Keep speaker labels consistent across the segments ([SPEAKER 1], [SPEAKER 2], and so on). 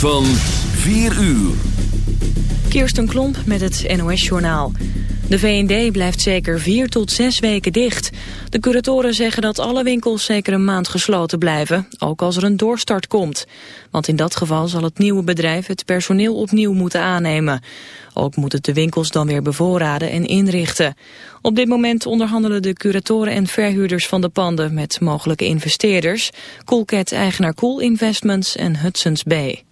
[SPEAKER 1] Van 4 uur.
[SPEAKER 2] Kirsten Klomp met het NOS-journaal. De V&D blijft zeker vier tot zes weken dicht. De curatoren zeggen dat alle winkels zeker een maand gesloten blijven, ook als er een doorstart komt. Want in dat geval zal het nieuwe bedrijf het personeel opnieuw moeten aannemen. Ook moet het de winkels dan weer bevoorraden en inrichten. Op dit moment onderhandelen de curatoren en verhuurders van de panden met mogelijke investeerders, Coolcat-eigenaar Cool Investments en Hudson's Bay.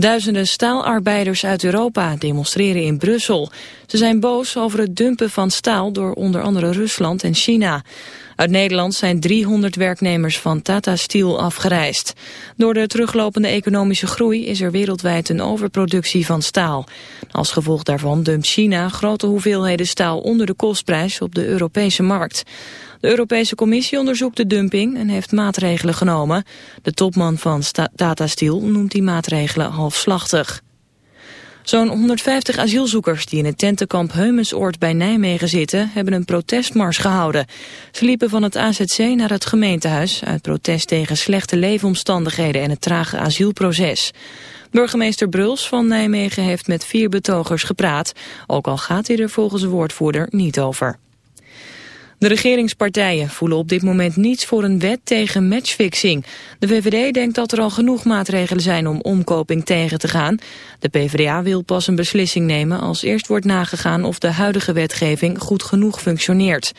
[SPEAKER 2] Duizenden staalarbeiders uit Europa demonstreren in Brussel. Ze zijn boos over het dumpen van staal door onder andere Rusland en China. Uit Nederland zijn 300 werknemers van Tata Steel afgereisd. Door de teruglopende economische groei is er wereldwijd een overproductie van staal. Als gevolg daarvan dumpt China grote hoeveelheden staal onder de kostprijs op de Europese markt. De Europese Commissie onderzoekt de dumping en heeft maatregelen genomen. De topman van Tata Steel noemt die maatregelen halfslachtig. Zo'n 150 asielzoekers die in het tentenkamp Heumensoord bij Nijmegen zitten... hebben een protestmars gehouden. Ze liepen van het AZC naar het gemeentehuis... uit protest tegen slechte leefomstandigheden en het trage asielproces. Burgemeester Bruls van Nijmegen heeft met vier betogers gepraat... ook al gaat hij er volgens de woordvoerder niet over. De regeringspartijen voelen op dit moment niets voor een wet tegen matchfixing. De VVD denkt dat er al genoeg maatregelen zijn om omkoping tegen te gaan. De PvdA wil pas een beslissing nemen als eerst wordt nagegaan of de huidige wetgeving goed genoeg functioneert.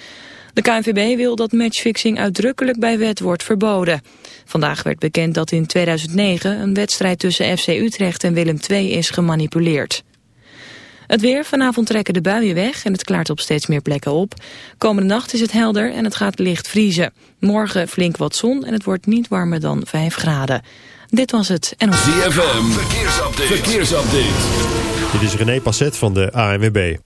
[SPEAKER 2] De KNVB wil dat matchfixing uitdrukkelijk bij wet wordt verboden. Vandaag werd bekend dat in 2009 een wedstrijd tussen FC Utrecht en Willem II is gemanipuleerd. Het weer, vanavond trekken de buien weg en het klaart op steeds meer plekken op. Komende nacht is het helder en het gaat licht vriezen. Morgen flink wat zon en het wordt niet warmer dan 5 graden. Dit was het. En...
[SPEAKER 1] ZFM, verkeersupdate. verkeersupdate.
[SPEAKER 3] Dit is René Passet van de ANWB.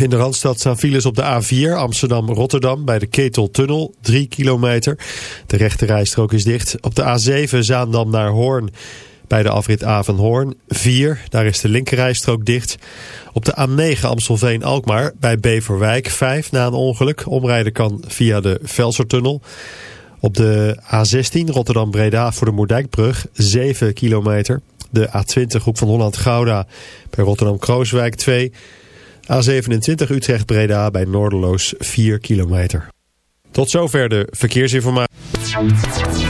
[SPEAKER 3] In de Randstad staan files op de A4 Amsterdam-Rotterdam bij de Keteltunnel, 3 kilometer. De rechte rijstrook is dicht. Op de A7 Zaandam naar Hoorn bij de afrit Hoorn 4, daar is de linkerrijstrook dicht. Op de A9 Amstelveen-Alkmaar bij Beverwijk 5 na een ongeluk. Omrijden kan via de Velsertunnel. Op de A16 Rotterdam-Breda voor de Moerdijkbrug 7 kilometer. De A20 Hoek van Holland-Gouda bij Rotterdam-Krooswijk 2. A27 Utrecht-Breda bij Noorderloos 4 kilometer. Tot zover de verkeersinformatie.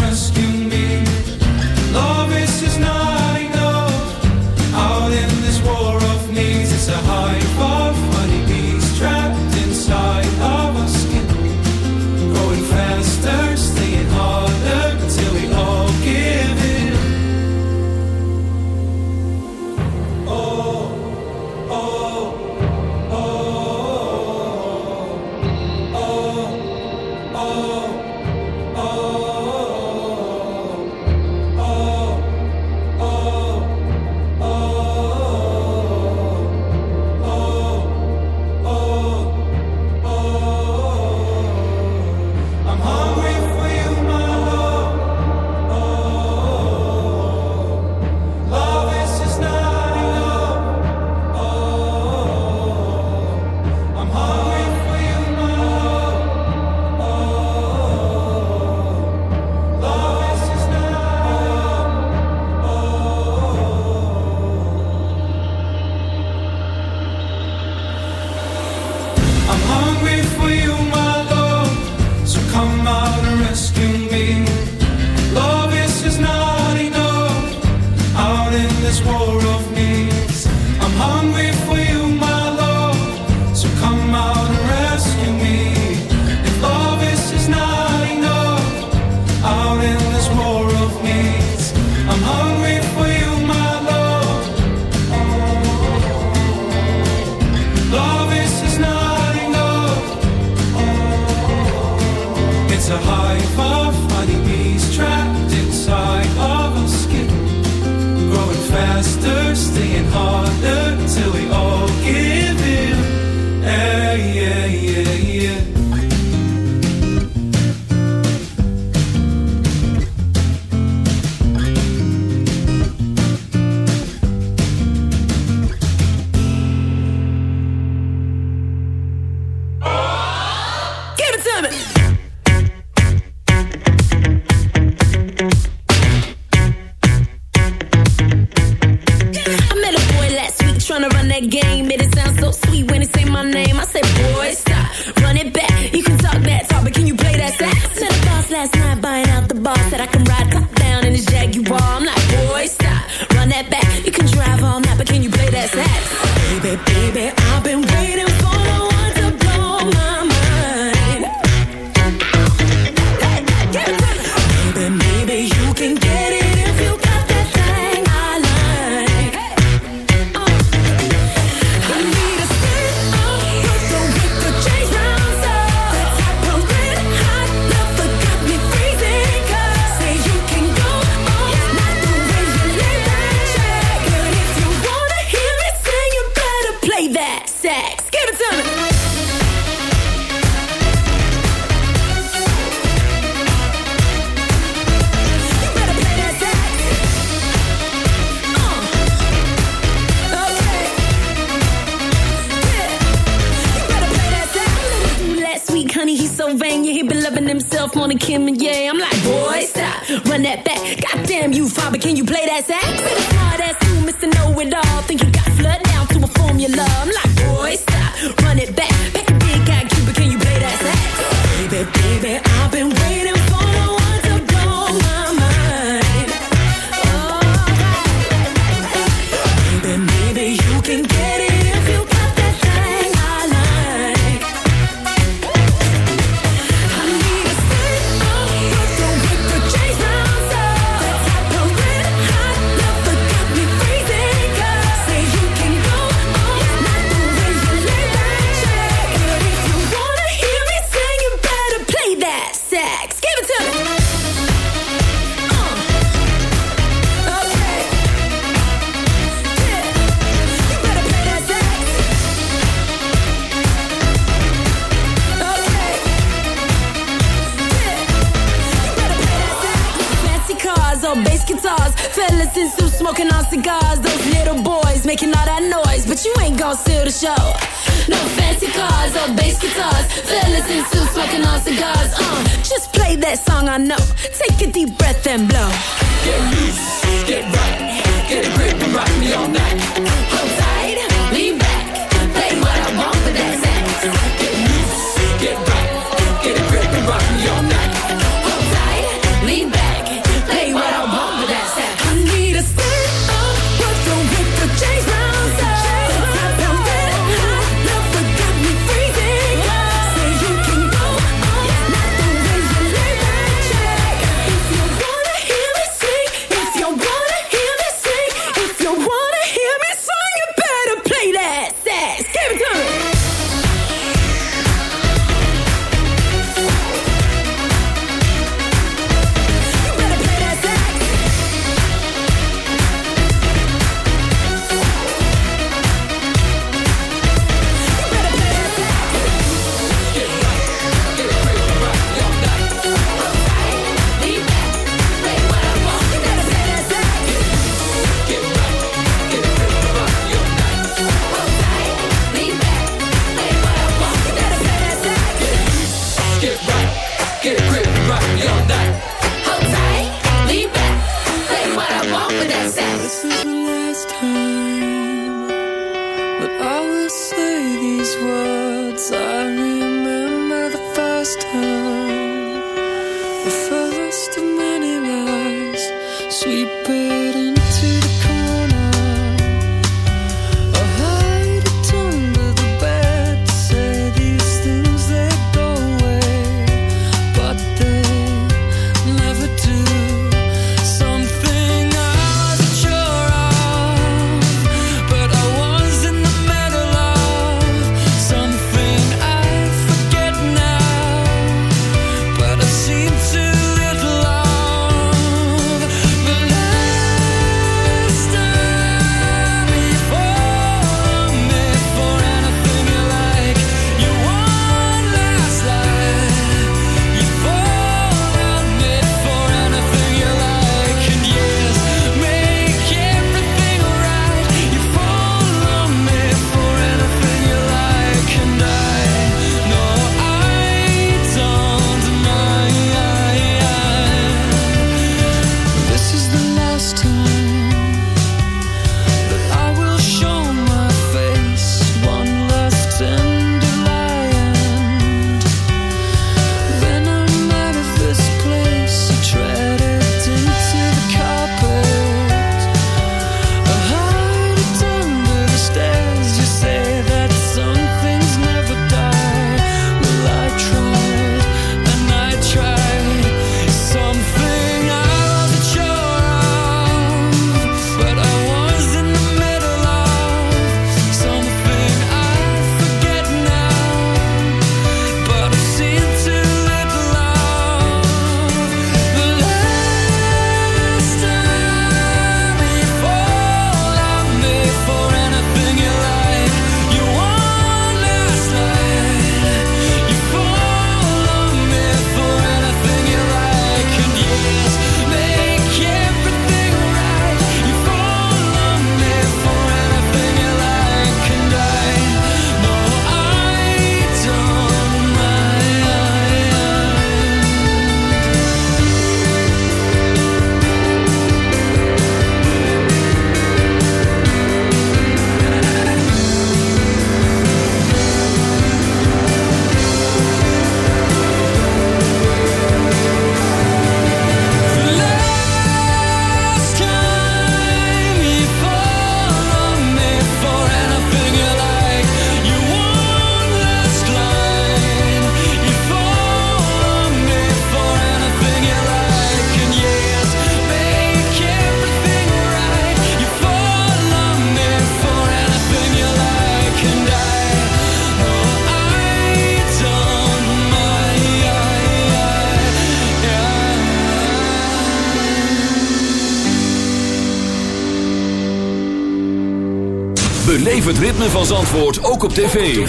[SPEAKER 1] Zandvoort ook op tv.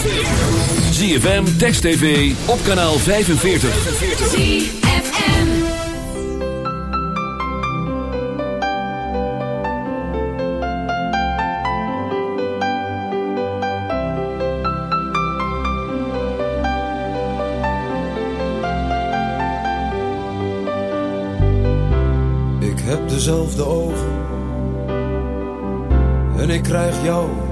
[SPEAKER 1] ZFM, Text TV, op kanaal 45.
[SPEAKER 4] ZFM Ik heb dezelfde ogen. En ik krijg jou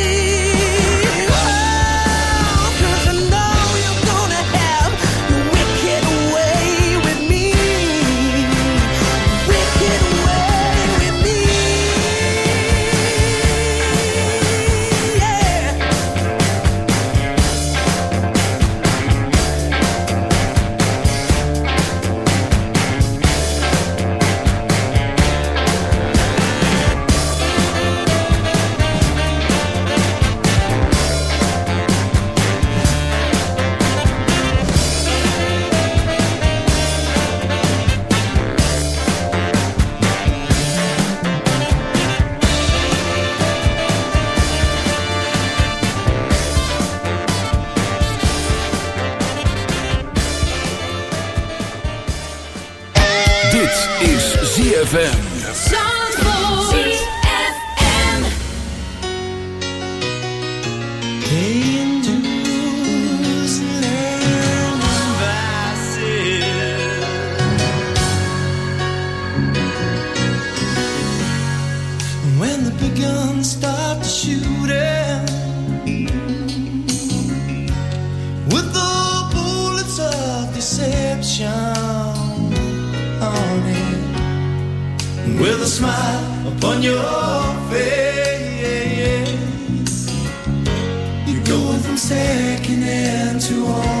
[SPEAKER 5] face. You're going from second hand to home.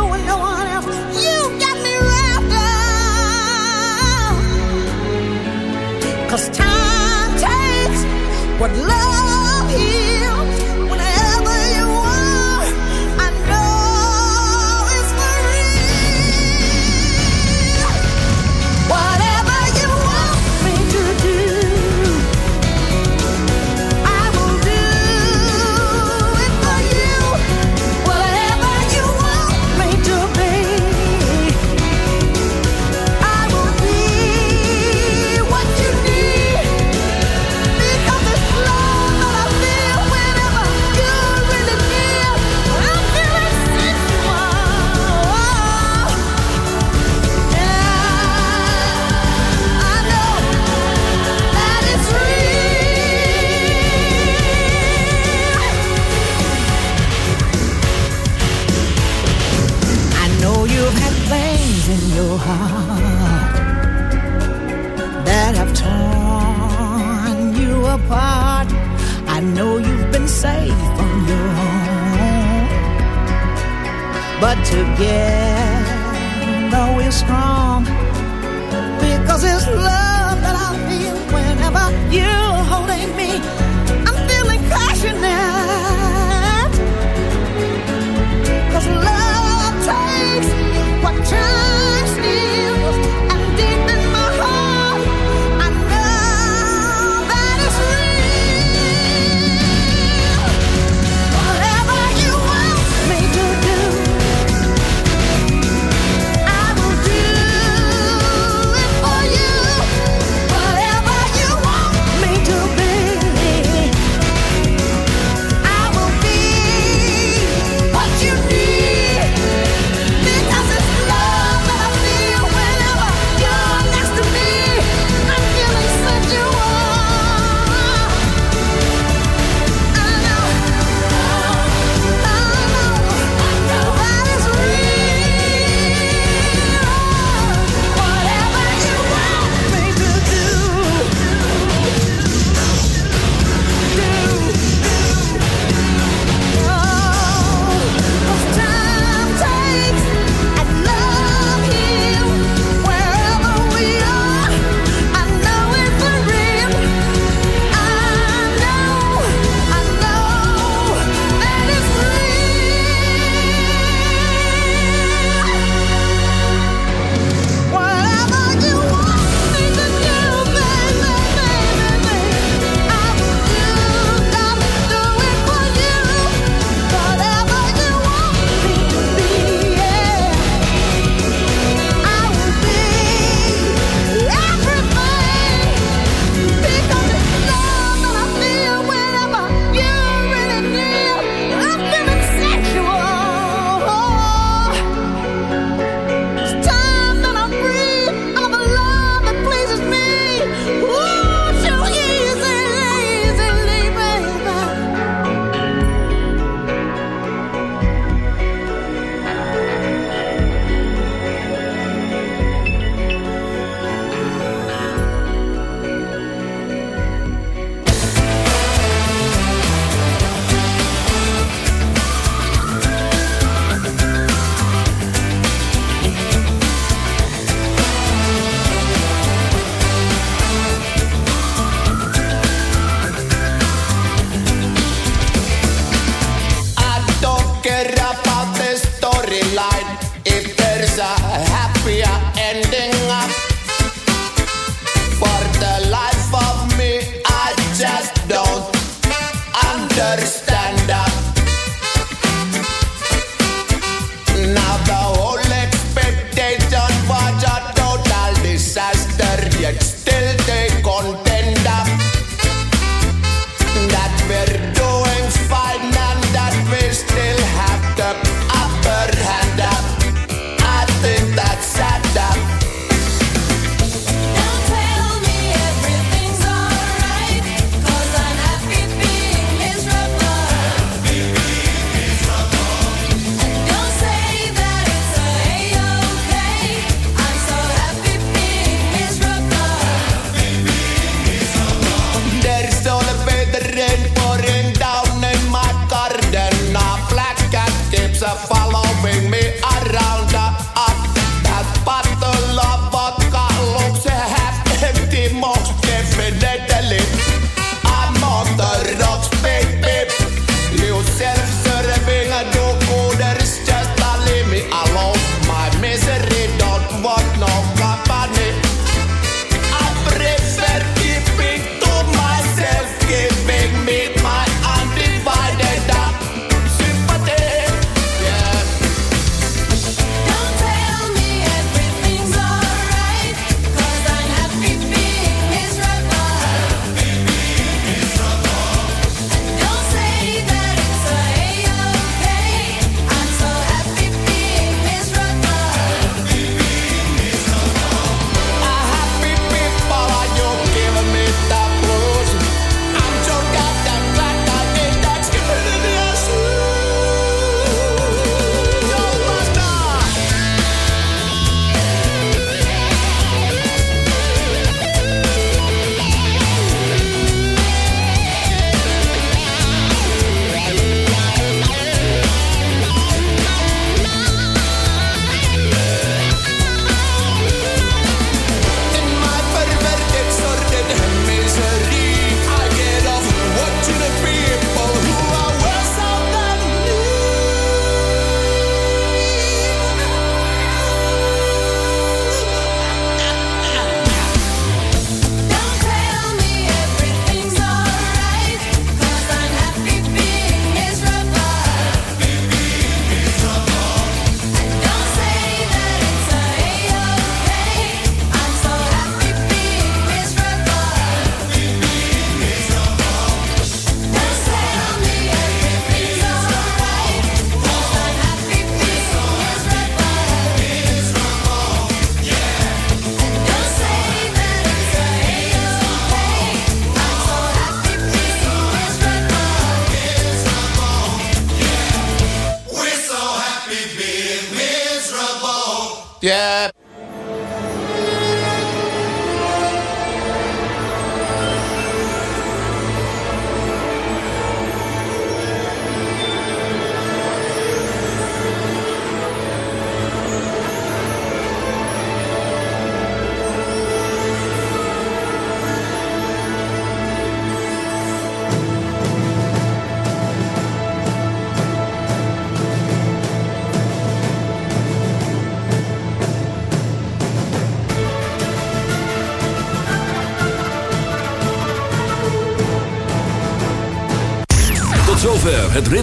[SPEAKER 6] what love heals.